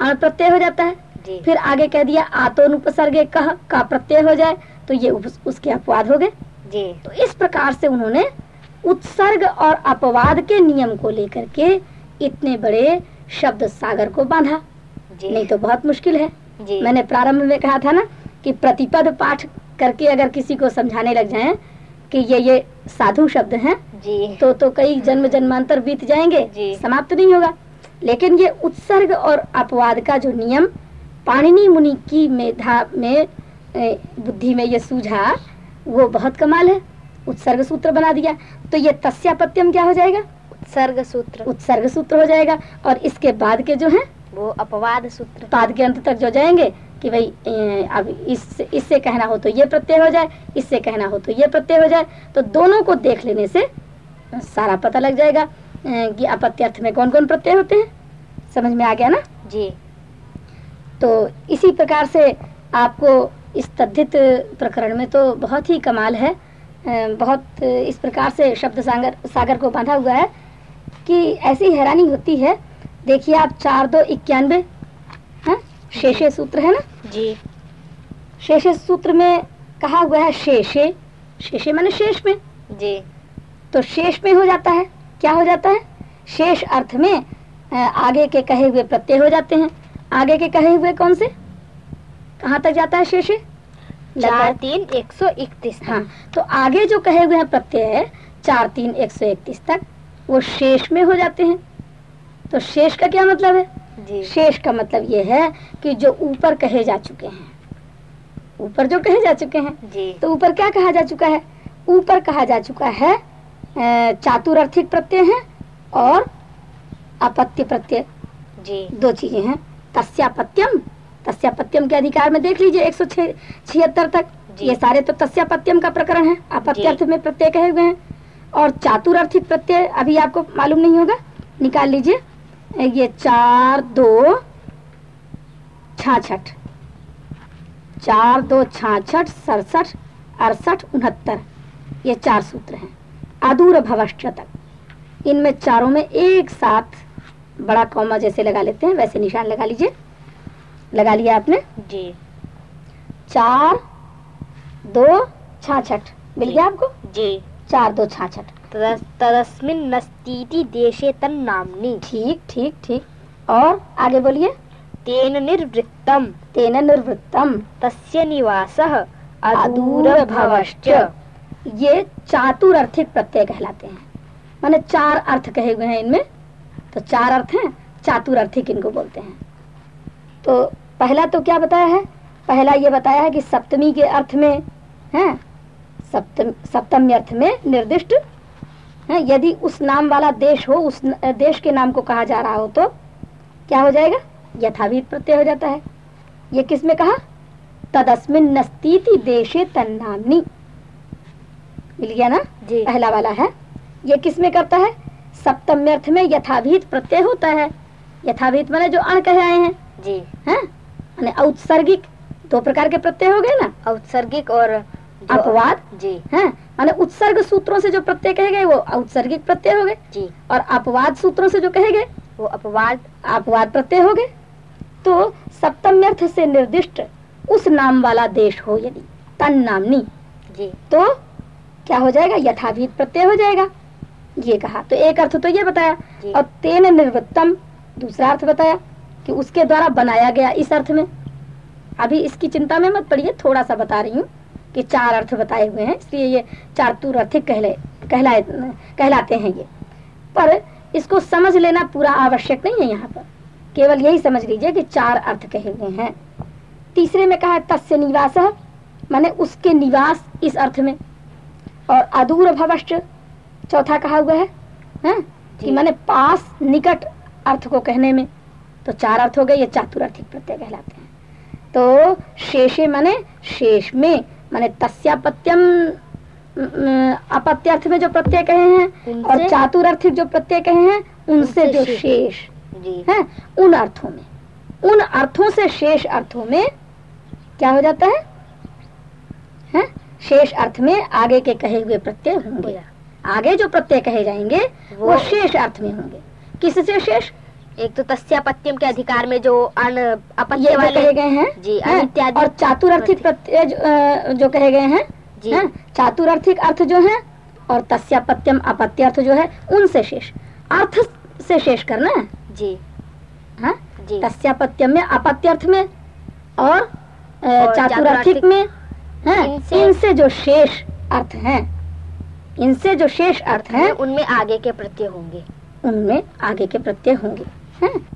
अण प्रत्यय हो जाता है। जी। फिर आगे कह दिया आतोनुपसर्गे कह का प्रत्यय हो जाए तो ये उस, उसके अपवाद हो गए। जी। तो इस प्रकार से उन्होंने उत्सर्ग और अपवाद के नियम को लेकर के इतने बड़े शब्द सागर को बांधा। जी। नहीं तो बहुत मुश्किल है। जी। मैंने प्रारंभ में कहा था ना कि प्रतिपद पाठ करके अगर किसी को समझाने लग जाएँ कि ये ये साधु शब्द हैं जी। तो तो कई जन्म जन्मांतर बीत जाएँगे जी। समाप्त नहीं होगा। लेकिन ये उत्सर्ग और अपवाद का जो नियम पाणिनि मुनि की मेधा में बुद्धि में ये सूझा वो बहुत कमाल है। उत्सर्ग सूत्र बना दिया। तो ये तस्यापत्यम क्या हो जाएगा? सर्ग सूत्र उत्सर्ग सूत्र हो जाएगा और इसके बाद के जो है? वो अपवाद सूत्र। पाद के अंत तक जो जाएँगे कि भाई अब इस इससे कहना हो तो ये प्रत्यय हो जाए इससे कहना हो तो ये प्रत्यय हो जाए। तो दोनों को देख लेने से सारा पता लग जाएगा कि अपत्य अर्थ में कौन कौन प्रत्यय होते हैं। समझ में आ गया ना? जी। तो इसी प्रकार से आपको इस तद्धित प्रकरण में तो बहुत ही कमाल है। बहुत इस प्रकार से शब्द सागर सागर को बांधा हुआ है कि ऐसी हैरानी होती है। देखिए आप चार दो इक्यानवे हैं? शेषे सूत्र है ना? जी। शेषे सूत्र में कहा हुआ है शेषे। शेषे माने शेष में। जी। तो शेष में हो जाता है। क्या हो जाता है? शेष अर्थ में आगे के कहे हुए प्रत्यय हो जाते हैं। आगे के कहे हुए कौन से? कहाँ तक जाता है शेषे? चार तीन एक सौ इकतीस हाँ तो आगे जो कहे हुए हैं प्रत्यय है, चार तीन एक सौ इकतीस तक वो शेष में हो जाते हैं। तो शेष का क्या मतलब है? जी। शेष का मतलब ये है कि जो ऊपर कहे जा चुके हैं ऊपर जो कहे जा चुके हैं जी। तो ऊपर क्या कहा जा चुका है? ऊपर कहा जा चुका है चातुरर्थिक प्रत्यय है और अपत्य प्रत्यय। जी। दो चीज़ें हैं तस्यापत्यम तस्यापत्यम के अधिकार में देख लीजिए एक सौ छिहत्तर तक। ये सारे तो तस्यापत्यम का प्रकरण है। जी। अपत्यर्थ में प्रत्यय कहे हुए हैं। और चातुरर्थिक प्रत्यय अभी आपको मालूम नहीं होगा। निकाल लीजिए। ये चार दो छाछठ। चार दो छाछठ सड़सठ अड़सठ उनहत्तर। ये चार सूत्र हैं। अधूर भवष्ट तक। इनमें चारों में एक साथ बड़ा कौमा जैसे लगा लेते हैं वैसे निशान लगा लीजिए। लगा लिया आपने? जी। चार दो छाछठ। मिल गया आपको? जी। चार दो छाछठ। तदस- तदस्मिन् नस्तीति देशे तन्नाम्नि ठीक ठीक ठीक। और आगे बोलिए। तेन निर्वृत्तम। तेन निर्वृत्तम। तस्य निवासः अदूर अदूरभवश्च ये चातुर अर्थिक प्रत्यय कहलाते हैं। माने चार अर्थ कहे हुए हैं इनमें। तो चार अर्थ हैं चातुर अर्थिक इनको बोलते हैं। तो पहला तो क्या बताया है? पहला ये बताया है कि सप्तमी के अर्थ में है सप्तम सप्तमी अर्थ में निर्दिष्ट है यदि उस नाम वाला देश हो उस देश के नाम को कहा जा रहा हो तो क्या हो जाएगा? यथावीत प्रत्यय हो जाता है। ये किसमें कहा? तदस्मिन नस्तीति देशे तन्नामनी। मिल गया ना? जी। पहला वाला है। ये किसमें करता है? सप्तम्य अर्थ में यथाभीत प्रत्यय होता है। यथाभीत माने जो अण कहे आए हैं। जी। हैं? माने औत्सर्गिक दो प्रकार के प्रत्यय हो गए ना? औत्सर्गिक और अपवाद? जी। हैं माने उत्सर्ग सूत्रों से जो प्रत्यय कहे गए वो औत्सर्गिक प्रत्यय हो गए। जी। और अपवाद सूत्रों से जो कहे गए वो अपवाद अपवाद प्रत्यय हो गए। तो सप्तम्यर्थ से निर्दिष्ट उस नाम वाला देश हो यदि तन नामनी। जी। तो क्या हो जाएगा? यथाभीत प्रत्यय हो जाएगा। ये कहा। तो एक अर्थ तो ये बताया। और तेन निर्वृत्तम दूसरा अर्थ बताया। कि उसके द्वारा बनाया गया इस अर्थ में। अभी इसकी चिंता में मत पड़िए थोड़ा सा बता रही हूँ कि चार अर्थ बताए हुए हैं इसलिए ये चार तुर कहले कहलाए कहलाते हैं ये। पर इसको समझ लेना पूरा आवश्यक नहीं है यहाँ पर। केवल यही समझ लीजिए कि चार अर्थ कहे हुए हैं। तीसरे में कहा तस्य निवास माने उसके निवास इस अर्थ में। और अदूर भवश्च चौथा कहा हुआ है हैं? कि माने पास निकट अर्थ को कहने में। तो चार अर्थ हो गए ये चातुरार्थिक प्रत्यय कहलाते हैं। तो शेषे माने शेष में माने तस्यापत्यम अपत्यर्थ में जो प्रत्यय कहे हैं और चातुरार्थिक जो प्रत्यय कहे हैं उनसे जो शेष। शेष है उन अर्थों में। उन अर्थों से शेष अर्थों में क्या हो जाता है? हैं? शेष अर्थ में आगे के कहे हुए प्रत्यय होंगे। आगे जो प्रत्यय कहे जाएँगे वो, वो- शेष अर्थ में होंगे। किससे शेष? एक तो तस्यापत्यम के अधिकार में जो अन अपत्य वाले कहे गए हैं जी, हैं? अनित्यादि और चातुरार्थिक प्रत्यय जो, जो कहे गए हैं जी हैं? चातुरार्थिक अर्थ जो है और तस्यापत्यम अपत्य अर्थ जो है उनसे शेष अर्थ से शेष करना है जी हाँ? जी तस्यापत्यम में अपत्यर्थ में और और चातुरार्थिक में हैं? इनसे- इनसे जो शेष अर्थ हैं इनसे जो शेष अर्थ हैं उनमें आगे के प्रत्यय होंगे उनमें आगे के प्रत्यय होंगे हैं?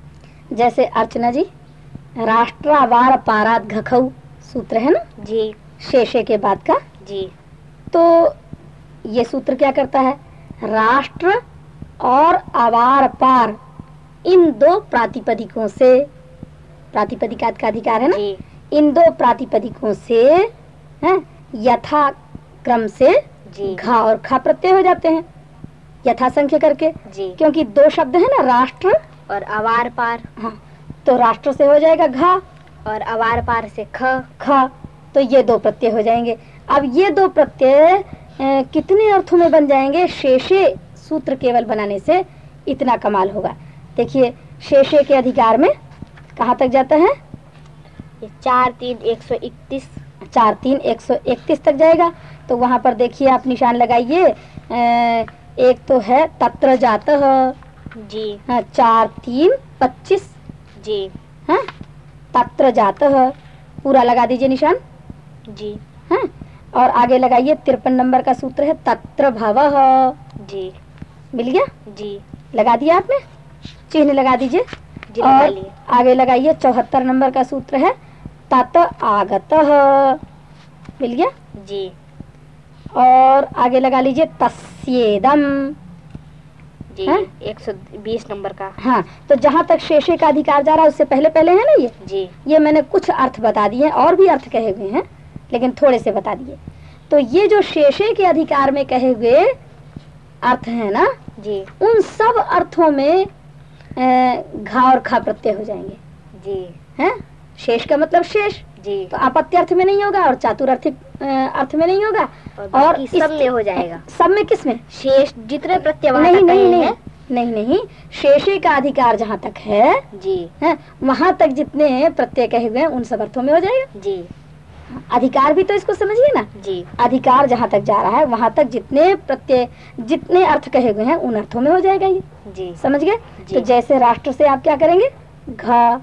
जैसे अर्चना जी राष्ट्रावार पारात घखऊ सूत्र है ना? जी। शेषे के बाद का? जी। तो ये सूत्र क्या करता है? राष्ट्र और अवार पार इन दो प्रातिपदिकों से प्रातिपदिकात का अधिकार है ना? जी। इन दो प्रातिपदिकों से हैं, यथा क्रम से जी। घा और खा प्रत्यय हो जाते हैं यथा संख्या करके। जी। क्योंकि दो शब्द है ना राष्ट्र और अवार पार। हाँ तो राष्ट्र से हो जाएगा घ। और अवार पार से ख। खा तो ये दो प्रत्यय हो जाएँगे। अब ये दो प्रत्यय कितने अर्थों में बन जाएँगे? शेषे सूत्र केवल बनाने से इतना कमाल होगा। देखिए शेषे के अधिकार में कहाँ तक जाता है? ये चार तीन एक सौ इकतीस। चार तीन एक सौ इकतीस तक जाएगा। तो वहाँ पर देखिए आप निशान लगाइए। एक तो है तत्र जात। जी। हाँ, चार तीन पच्चीस। जी। है तत्र जात पूरा लगा दीजिए निशान। जी। है और आगे लगाइए तिरपन नंबर का सूत्र है तत्र भव जी। मिल गया? जी। लगा दिया आपने? चिन्ह लगा दीजिए। लगा और आगे लगाइए चौहत्तर नंबर का सूत्र है तत आगत मिल गया? जी। और आगे लगा लीजिए तस्येदम। जी हाँ? एक सौ बीस नंबर का। हाँ तो जहाँ तक शेषे का अधिकार जा रहा है उससे पहले पहले है ना ये? जी। ये मैंने कुछ अर्थ बता दिए और भी अर्थ कहे हुए हैं लेकिन थोड़े से बता दिए। तो ये जो शेषे के अधिकार में कहे हुए अर्थ है ना जी। उन सब अर्थों में घा और खा प्रत्यय हो जाएँगे। जी। है? शेष का मतलब शेष। जी। तो आपत्ति अर्थ में नहीं होगा और चातुरार्थिक अ, अर्थ में नहीं होगा? और सब में हो जाएगा। सब में किसमें? शेष जितने प्रत्यय वहाँ नहीं नहीं नहीं नहीं नहीं। शेषे का अधिकार जहाँ तक है जी। है वहाँ तक जितने प्रत्यय कहे हुए हैं उन सब अर्थों में हो जाएगा। जी। अधिकार भी तो इसको समझिए ना। जी। अधिकार जहाँ तक जा रहा है वहाँ तक जितने प्रत्यय जितने अर्थ कहे हुए हैं उन अर्थों में हो जाएगा ये। जी। समझ गए? तो जैसे राष्ट्र से आप क्या करेंगे? घ।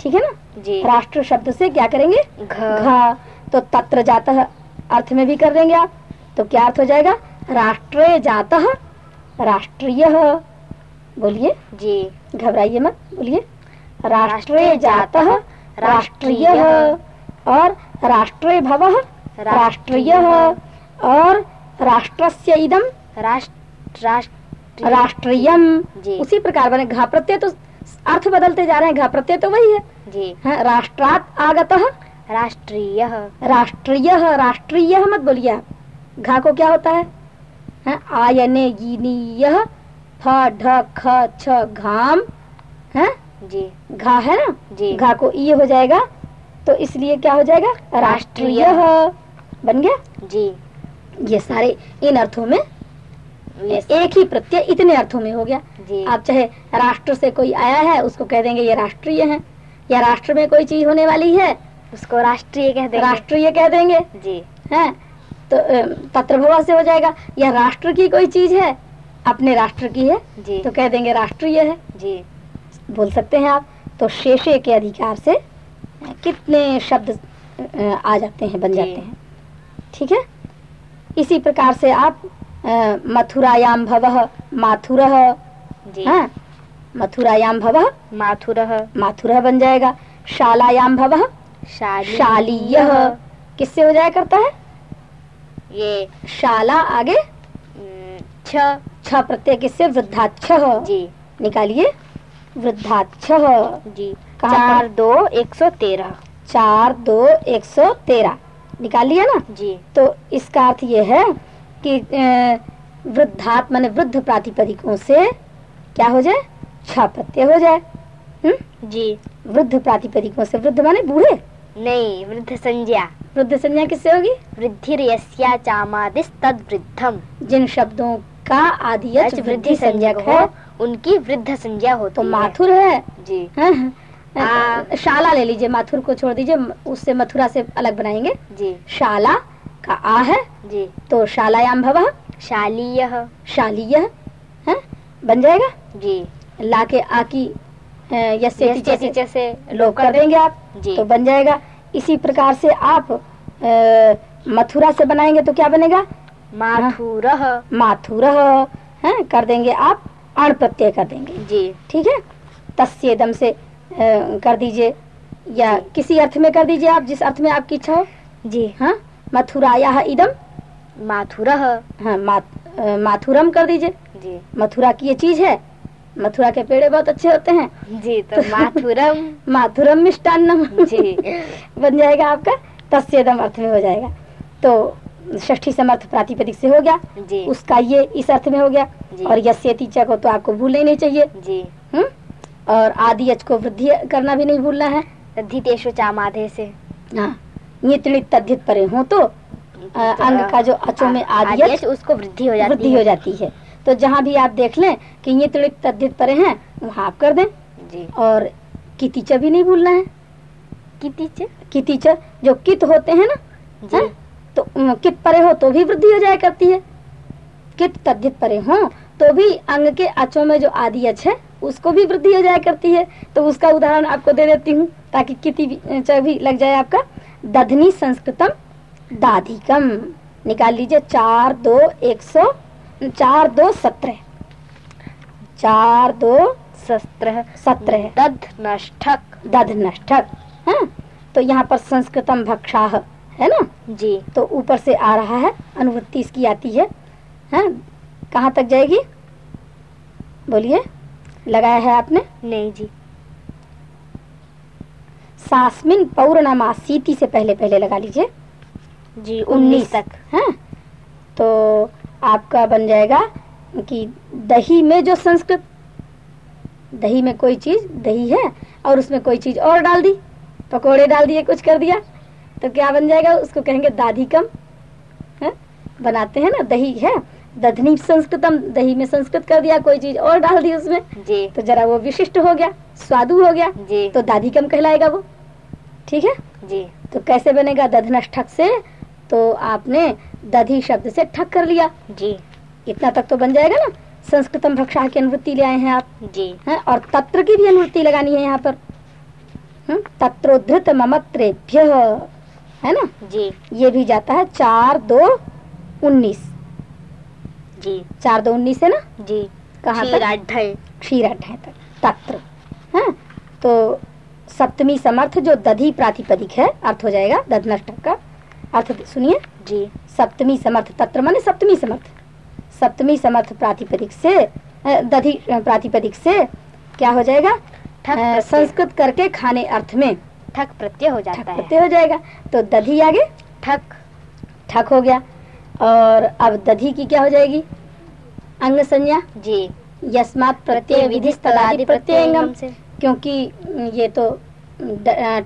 ठीक है ना? राष्ट्र शब्द से क्या करेंगे? घ। तो तत्र जाता अर्थ में भी कर देंगे आप। तो क्या अर्थ हो जाएगा? राष्ट्रे जाता राष्ट्रीय। बोलिए। जी। घबराइए मत बोलिए। राष्ट्रे जाता राष्ट्रीय। और राष्ट्रे भव राष्ट्रीय। और राष्ट्रस्य इदम राष्ट्र राष्ट्र राष्ट्रीयम। उसी प्रकार बने घा प्रत्यय तो अर्थ बदलते जा रहे हैं घा प्रत्यय तो वही है। जी। हाँ, राष्ट्रात आगत? राष्ट्रीय। राष्ट्रीय राष्ट्रीय मत बोलिए आप। घा को क्या होता है? हाँ, आयने गीनीय फ ढ ख छ घाम। है? जी। घा है ना? जी। घा को ई हो जाएगा तो इसलिए क्या हो जाएगा? राष्ट्रीय। बन गया? जी। ये सारे इन अर्थों में. एक ही प्रत्यय इतने अर्थों में हो गया। आप चाहे राष्ट्र से कोई आया है उसको कह देंगे ये राष्ट्रीय है। या राष्ट्र में कोई चीज़ होने वाली है उसको राष्ट्रीय कह देंगे। राष्ट्रीय कह देंगे। जी। है? तो अम, तत्रभवा से हो जाएगा। या राष्ट्र की कोई चीज़ है अपने राष्ट्र की है जी। तो कह देंगे राष्ट्रीय है। जी। बोल सकते हैं आप। तो शेषे के अधिकार से कितने शब्द आ जाते हैं बन जाते हैं? ठीक है? इसी प्रकार से आप मथुरायाम भव माथुर। हाँ मथुरायाम भव माथुर। माथुर बन जाएगा। शालायाम भव शाली शालीय। किससे हो जाया करता है? ये शाला आगे? छ। छ प्रत्यय किससे? वृद्धाक्ष। जी। निकालिए। वृद्धाक्ष। जी। चार दो एक सौ तेरह। चार दो एक सौ तेरह। निकाल लिया ना? जी। तो इसका अर्थ ये है कि वृद्धात माने वृद्ध प्रातिपदिकों से क्या हो जाए? छ प्रत्यय हो जाए। हम्म जी। वृद्ध प्रातिपदिकों से वृद्ध माने बूढ़े? नहीं वृद्ध संज्ञा। वृद्ध संज्ञा किससे होगी? यस्या चामादिस तद वृद्धम जिन शब्दों का आदि वृद्धि संज्ञक हो उनकी वृद्ध संज्ञा हो तो माथुर है। जी। हाँ, आ- हाँ। शाला ले लीजिए माथुर को छोड़ दीजिए उससे मथुरा से अलग बनाएँगे। जी। शाला का आ है? जी। तो शालायाम भव? शालीय। शालीय? है? बन जाएगा? जी। ला के आ की यस्य यस्य से लोग कर देंगे आप जी। तो बन जाएगा। इसी प्रकार से आप मथुरा से बनाएँगे तो क्या बनेगा? माथुर। माथुर है? कर देंगे आप अण प्रत्यय कर देंगे। जी। ठीक है? तस्येदम से अ, कर दीजिए या किसी अर्थ में कर दीजिए आप जिस अर्थ में आपकी इच्छा हो। जी। हाँ? मथुराया इदम माथुर। हाँ अ, माथुरम कर दीजिए। जी। मथुरा की ये चीज़ है? मथुरा के पेड़े बहुत अच्छे होते हैं। जी तो माथुरम। माथुरम मिष्टान्नम। जी। बन जाएगा आपका तस्येदम अर्थ में हो जाएगा। तो षष्ठी समर्थ प्रातिपदिक से हो गया। जी। उसका ये इस अर्थ में हो गया। जी। और यस्य तीचा को तो आपको भूलना ही नहीं चाहिए। जी। हम्म और आदि अच को वृद्धि करना भी नहीं भूलना है। तद्धितेषु चामाधे से। हाँ। नित नित तद्धित परे हो तो अंग का जो अचो में आदि आदेश उसको वृद्धि हो जाती वृद्धि है। हो जाती है। तो जहाँ भी आप देख लें कि ये त्रित तद्धित परे हैं वहाँ आप कर दें। जी। और कितीचा भी नहीं भूलना है। कितीच कितीचा जो कित होते हैं ना जी। हैं? तो कित परे हो तो भी वृद्धि हो जाया करती है। कित तद्धित परे हो तो भी अंग के अचो में जो आदि अच है उसको भी वृद्धि हो जाया करती है। तो उसका उदाहरण आपको दे देती हूँ ताकि किति भी लग जाए आपका। दधनी संस्कृतम दाधिकम। निकाल लीजिए चार दो एक सौ चार दो सत्रह। चार दो शस्त्र सत्रह। दध नष्ठक दध नष्टक है? तो यहाँ पर संस्कृतम भक्षाह है ना? जी। तो ऊपर से आ रहा है अनुवृत्ति इसकी आती है हैं? कहाँ तक जाएगी? बोलिए लगाया है आपने? नहीं जी। सास्मिन पौर्णमा सीति से पहले पहले लगा लीजिए। जी उन्नीस उन्नीस तक। है? तो आपका बन जाएगा कि दही में जो संस्कृत दही में कोई चीज़ दही है और उसमें कोई चीज़ और डाल दी पकोड़े डाल दिए कुछ कर दिया तो क्या बन जाएगा? उसको कहेंगे दादी कम है? बनाते हैं ना दही है दधनी संस्कृतम दही में संस्कृत कर दिया कोई चीज़ और डाल दी उसमें। जी। तो जरा वो विशिष्ट हो गया स्वादु हो गया जी। तो दादी कम कहलाएगा वो। ठीक है? जी। तो कैसे बनेगा दधनश ठक से? तो आपने दधी शब्द से ठक कर लिया। जी। इतना तक तो बन जाएगा ना? संस्कृतम भक्षा की अनुवृत्ति ले आए हैं आप। जी। हैं? और तत्र की भी अनुवृत्ति लगानी है यहाँ पर। हम्म, तत्रोद्धृत ममत्रेभ्य। है ना? जी। ये भी जाता है चार दो उन्नीस। जी। चार दो उन्नीस है ना? जी। कहाँ तक? क्षीराढ्य तक। तत्र। है? तो सप्तमी समर्थ जो दधि प्रातिपदिक है अर्थ हो जाएगा दधनष्टक का। अर्थ सुनिए। जी। सप्तमी समर्थ तत्र माने सप्तमी समर्थ। सप्तमी समर्थ प्रातिपदिक से दधि प्रातिपदिक से क्या हो जाएगा? ठक संस्कृत करके खाने अर्थ में। ठक प्रत्यय हो जाता है। प्रत्यय हो जाएगा। तो दधि आगे? ठक। ठक हो गया। और अब दधि की क्या हो जाएगी? अंग संज्ञा? जी। यस्मात् प्रत्यय विधि प्रत्ययंगम से। क्योंकि ये तो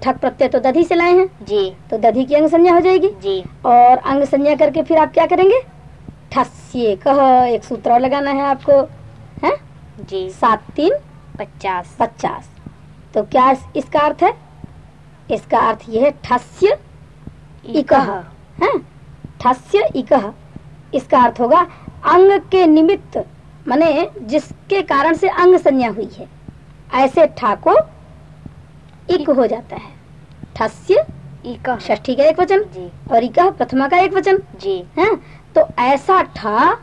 ठक प्रत्यय तो दधी से लाए हैं। जी। तो दधी की अंग संज्ञा हो जाएगी। जी। और अंग संज्ञा करके फिर आप क्या करेंगे? ठस्य कह एक सूत्र और लगाना है आपको। है? जी। सात तीन पचास। पचास। तो क्या इसका अर्थ है? इसका अर्थ यह है ठस्य इकह। है? ठस्य इकह। इसका अर्थ होगा अंग के निमित्त माने जिसके कारण से अंग संज्ञा हुई है। ऐसे ठा को इक हो जाता है। ठस्य इकह षष्ठी का एक वचन जी। और इकह प्रथमा का एक वचन। जी। है तो ऐसा ठा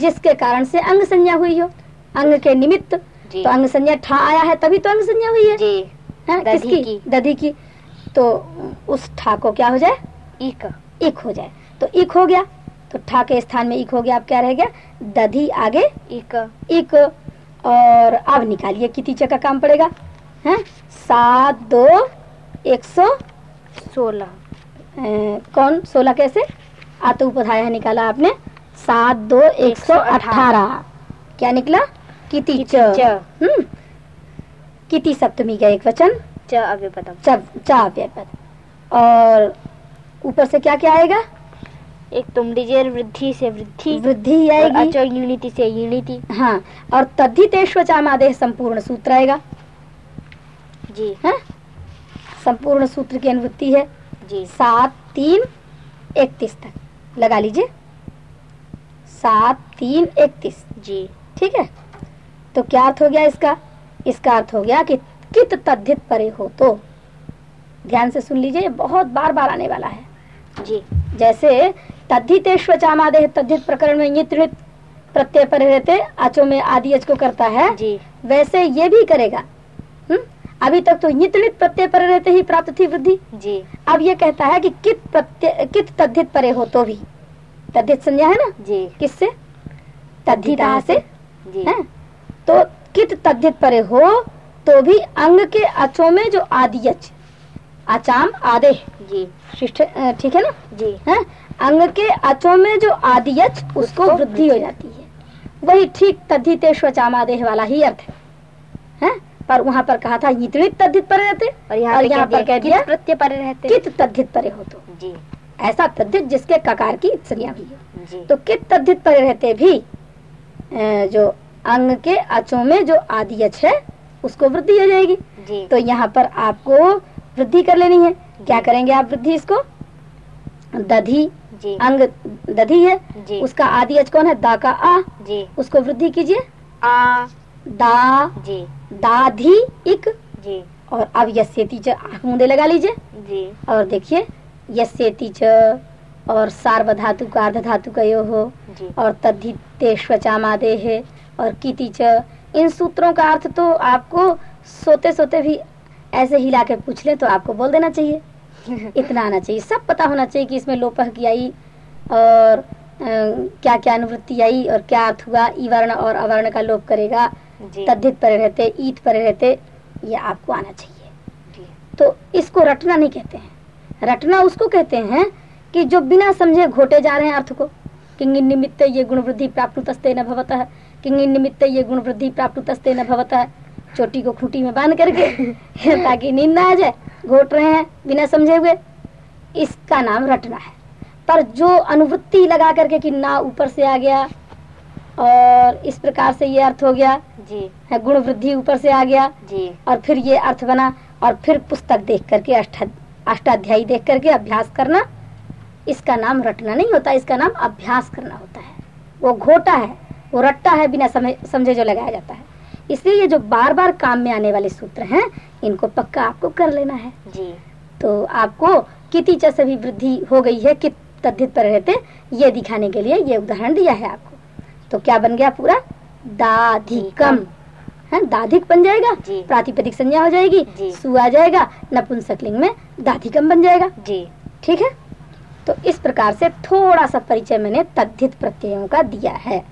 जिसके कारण से अंग संज्ञा हुई हो। अंग के निमित्त तो अंग संज्ञा ठा आया है तभी तो अंग संज्ञा हुई है। जी। हैं? दधि किसकी? की। दधि की। तो उस ठा को क्या हो जाए? इक इक हो जाए। तो इक हो गया। तो ठा के स्थान में इक हो गया अब क्या रह गया? दधी आगे इक इक और अब निकालिए किती च का काम पड़ेगा हैं? सात दो एक सौ सोलह। कौन? सोलह कैसे? आत उपधाया निकाला आपने। सात दो एक सौ अठारह। क्या निकला? किति हम्म। किति सप्तमी का एक वचन? च अव्यपदम। च चा व्यापद और ऊपर से क्या क्या आएगा? एक तुम लीजिए वृद्धि से वृद्धि वृद्धि आएगी। अचो यूनिटी से यूनिटी हाँ और तद्धितेश्वचामादेह संपूर्ण सूत्र आएगा। जी। है? संपूर्ण सूत्र की अनुवृत्ति है जी। सात तीन इकतीस तक। लगा लीजिए। सात तीन इकतीस। जी। ठीक है? तो क्या अर्थ हो गया इसका? इसका अर्थ हो गया कि कित तद्धित परे हो तो। ध्यान से सुन लीजिए बहुत बार बार आने वाला है। जी। जैसे तद्धितेश्वचामादेह तद्धित प्रकरण में ये प्रत्यय परे रहते अचो में आदि को करता है जी। वैसे ये भी करेगा। हम्म? अभी तक तो नितलित प्रत्यय परे रहते ही प्राप्त थी वृद्धि। जी। अब ये कहता है कि कित प्रत्यय कित तद्धित परे हो तो भी। तद्धित संज्ञा है ना? जी। किससे? तद्धिता से। जी। है? तो कित तद्धित परे हो तो भी अंग के अचो में जो आदियच आचाम आदे जी। ठीक है ना? जी। है? अंग के अचो में जो आदियच उसको वृद्धि हो जाती है। वही ठीक तद्धित तद्धितेश्वचामादेह वाला ही अर्थ है। हैं? पर वहाँ पर कहा था इतने तद्धित परे रहते। और यहाँ और पे यहाँ पर कह दिया प्रत्यय पर रहते। कित तद्धित परे हो तो। जी। ऐसा तद्धित जिसके ककार की संज्ञा हुई है। तो कित तद्धित परे रहते भी जो अंग के अचो में जो आदियच है उसको वृद्धि हो जाएगी। जी। तो यहाँ पर आपको वृद्धि कर लेनी है। क्या करेंगे आप वृद्धि इसको? दधि जी। अंग दधी है जी। उसका आदि अच कौन है? दा का आ। जी। उसको वृद्धि कीजिए। आ। दा। जी। दाधी इक। जी। और अब यस्यति च मूंदे लगा लीजिए। जी। और देखिए यस्यति च और सार्व धातु का अर्ध धातु का यो हो। जी। और तद्धितेश्वचामादे है। और किति च इन सूत्रों का अर्थ तो आपको सोते सोते भी ऐसे हिला के पूछ ले तो आपको बोल देना चाहिए। इतना आना चाहिए। सब पता होना चाहिए कि इसमें लोपह की आई और क्या क्या अनुवृत्ति आई और क्या अर्थ हुआ। ई वर्ण और अवर्ण का लोप करेगा। तद्धित परे रहते ईट परे रहते ये आपको आना चाहिए। तो इसको रटना नहीं कहते हैं। रटना उसको कहते हैं कि जो बिना समझे घोटे जा रहे हैं अर्थ को किंग निमित्त ये गुण वृद्धि प्राप्त तस्ते न भवत है किंग निमित्त ये गुण वृद्धि प्राप्त तस्ते न भवत है चोटी को खूंटी में बाँध करके ताकि नींद ना आ जाए। घोट रहे हैं बिना समझे हुए। इसका नाम रटना है। पर जो अनुवृत्ति लगा करके कि ना ऊपर से आ गया और इस प्रकार से ये अर्थ हो गया जी। गुण वृद्धि ऊपर से आ गया जी। और फिर ये अर्थ बना और फिर पुस्तक देख करके अष्टा अष्टाध्यायी देख करके अभ्यास करना इसका नाम रटना नहीं होता इसका नाम अभ्यास करना होता है। वो घोटा है वो रट्टा है बिना समझे जो लगाया जाता है। इसलिए ये जो बार बार काम में आने वाले सूत्र हैं इनको पक्का आपको कर लेना है। जी। तो आपको किति च से भी वृद्धि हो गई है कि तद्धित पर रहते ये दिखाने के लिए ये उदाहरण दिया है आपको। तो क्या बन गया पूरा? दाधिकम। है दाधिक बन जाएगा प्रातिपदिक संज्ञा हो जाएगी। सु आ जाएगा नपुंसकलिंग में दाधिकम बन जाएगा। जी। ठीक है? तो इस प्रकार से थोड़ा सा परिचय मैंने तद्धित प्रत्ययों का दिया है।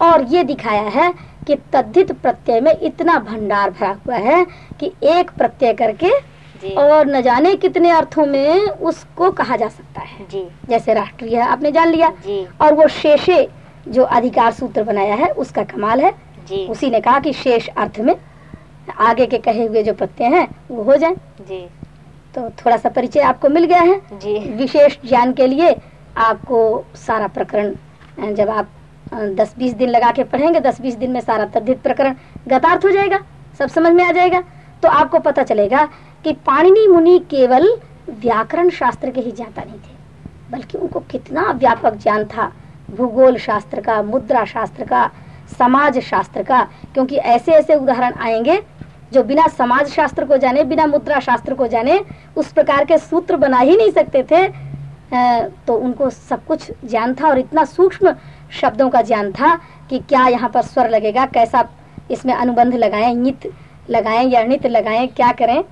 और ये दिखाया है कि तद्धित प्रत्यय में इतना भंडार भरा हुआ है कि एक प्रत्यय करके और न जाने कितने अर्थों में उसको कहा जा सकता है। जी। जैसे राष्ट्रीय आपने जान लिया। जी। और वो शेषे जो अधिकार सूत्र बनाया है उसका कमाल है। जी। उसी ने कहा कि शेष अर्थ में आगे के कहे हुए जो प्रत्यय हैं वो हो जाए। जी। तो थोड़ा सा परिचय आपको मिल गया है। विशेष ज्ञान के लिए आपको सारा प्रकरण जब आप दस बीस दिन लगा के पढ़ेंगे, दस बीस दिन में सारा तद्धित प्रकरण गतार्थ हो जाएगा, सब समझ में आ जाएगा। तो आपको पता चलेगा कि पाणिनि मुनि केवल व्याकरण शास्त्र के ही ज्ञाता नहीं थे, बल्कि उनको कितना व्यापक ज्ञान था। भूगोल शास्त्र का, मुद्रा शास्त्र का, समाज शास्त्र का, क्योंकि ऐसे ऐसे उदाहरण आएँगे जो बिना समाज शास्त्र को जाने, बिना मुद्रा शास्त्र को जाने, उस प्रकार के सूत्र बना ही नहीं सकते थे। तो उनको सब कुछ ज्ञान था और इतना सूक्ष्म शब्दों का ज्ञान था कि क्या यहाँ पर स्वर लगेगा कैसा इसमें अनुबंध लगाएँ नित लगाएँ या नित लगाएँ क्या करें?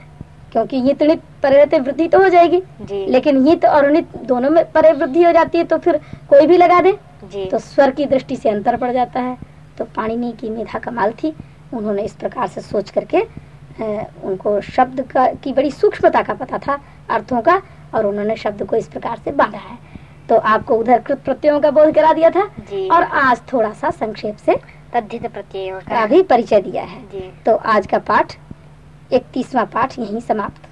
क्योंकि नित नित परिवर्तित वृद्धि तो हो जाएगी। जी। लेकिन नित और नित दोनों में परिवृद्धि हो जाती है तो फिर कोई भी लगा दे। जी। तो स्वर की दृष्टि से अंतर पड़ जाता है। तो पाणिनि की मेधा कमाल थी। उन्होंने इस प्रकार से सोच करके उनको शब्द का की बड़ी सूक्ष्मता का पता था अर्थों का और उन्होंने शब्द को इस प्रकार से बांधा है। तो आपको उधर कृत प्रत्ययों का बोध करा दिया था और आज थोड़ा सा संक्षेप से तद्धित प्रत्ययों का। भी परिचय दिया है। तो आज का पाठ इकतीसवा पाठ यही समाप्त।